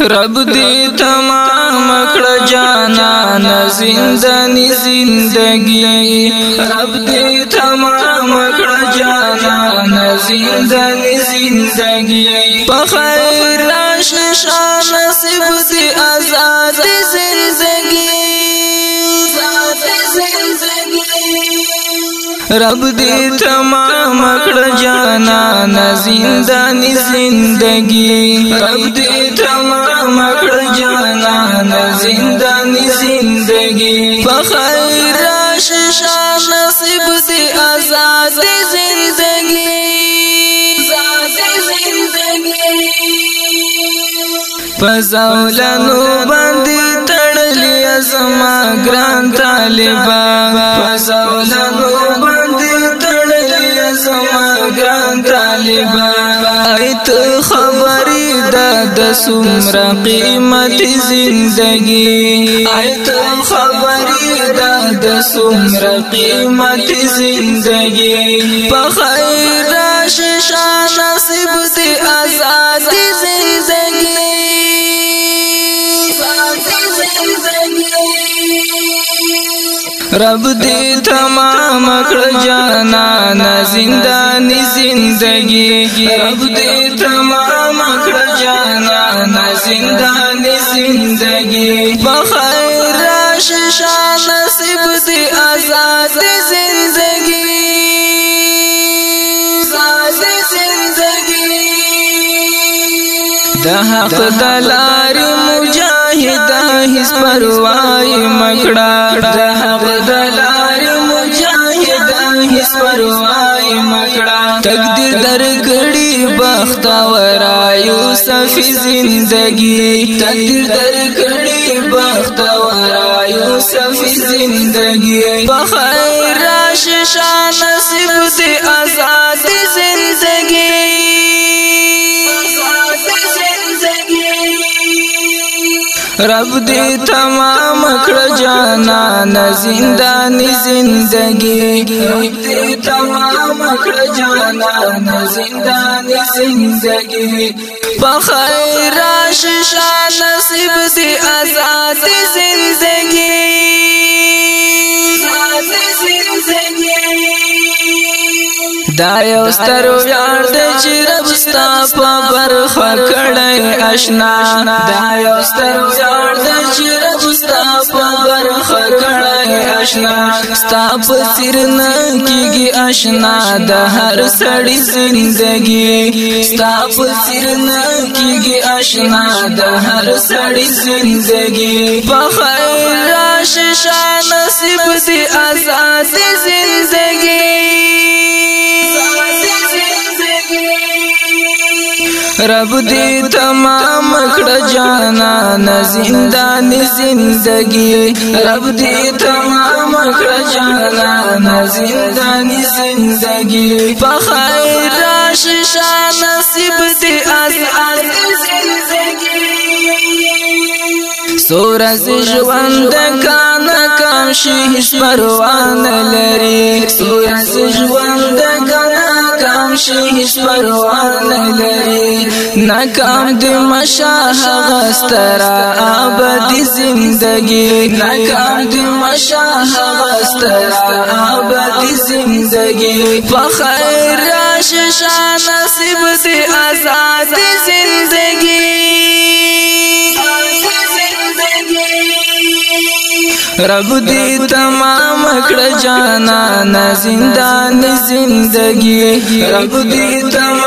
رب دې تمام کړ جانا زندنی زندگی رب دې تمام کړ جانا زندنی زندگی په خیر راشه شان نصیب دې آزاد زندگی رب دې تمام کړ جانا نا زندانی زندگی رب دې تمام کړ جانا نا زندانی زندگی په خیر راشه نصیب دې آزاد زندگی آزاد زندگی فزولنو باندې تړلې زما ګران طالبان فزولنو طالبا ایت خبری دا د سمرا قیمت زندگی ایت خبری دا د سمرا قیمت زندگی په خیر شش نصیب رب دې تمام کړ جانا نا زندانی زندگی رب دې تمام کړ جانا نا زندانی زندگی بخیر شش نصیب دې آزاد زندگی د حق دلاري مجاهد دا هیڅ پروا مکړه د حق د لارې مجاهد هیڅ پروا مکړه تقدیر درکړي بخت ورا یوسف زندگی تقدیر درکړي بخت ورا یوسف زندگی بخیر راش شان نصیب دې آزاد زندگی رب دې تمام کړ جانا ن زندانی زندگی رب دې تمام کړ جانا ن زندانی زندگی په خیر راشه نصیب سي آزاد زندگی آزاد زندگی دا یو ستر یار دې چې رب ستا په برخه کړ ناشنا دا یو ستر زار د چیرې مستا په برخه کړه آشنا ستا په سر نه کیږي آشنا د هر سړی زندګي ستا په سر نه کیږي آشنا د هر سړی زندګي په خیر راشه شان نصیب دې آزاد زندګي رب دې تمام کړه جانا نه زندان زندگی رب دې تمام کړه جانا نه زندان زندگی په خیر راش شان نصیب دې از از زندگی سورز ژوند کان کام شي هیڅ پروانه لري سورز ژوند کان کام شي هیڅ پروانه ناکام دی مشاہ غسترا آبادی زندگی ناکام دی مشاہ غسترا آبادی زندگی بخیر راش شاہ نصیب دی آزادی رب دې تمام کړ جانا نه زندان زندگی رب دې تمام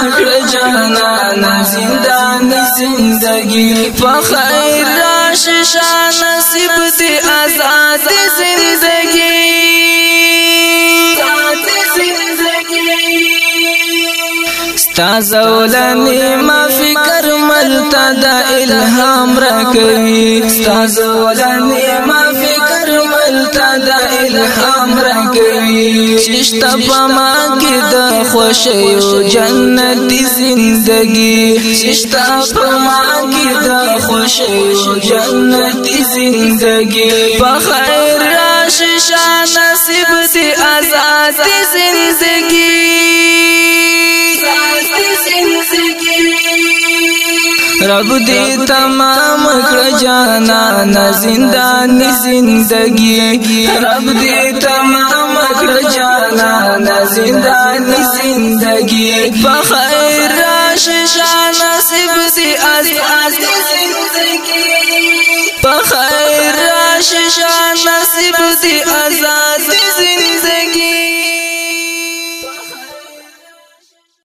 کړ جانا زندان زندگی په خیر راش شان نصیب دې آزاد زندگی تازولنی ما فکر ملتا دا الهام را کوي تازولنی ما نشتا پما کې د خوشیو جنتی زندگی نشتا پما کې د خوشیو جنتی زندگی په خیر راشه شان نصیب دې آزاد زندگی رب دې تمام کړ جانا نا زندان زندگی رب دې تمام زندانی زندگی بخیر راش شان نصیب سی از از زندگی بخیر راش شان نصیب سی از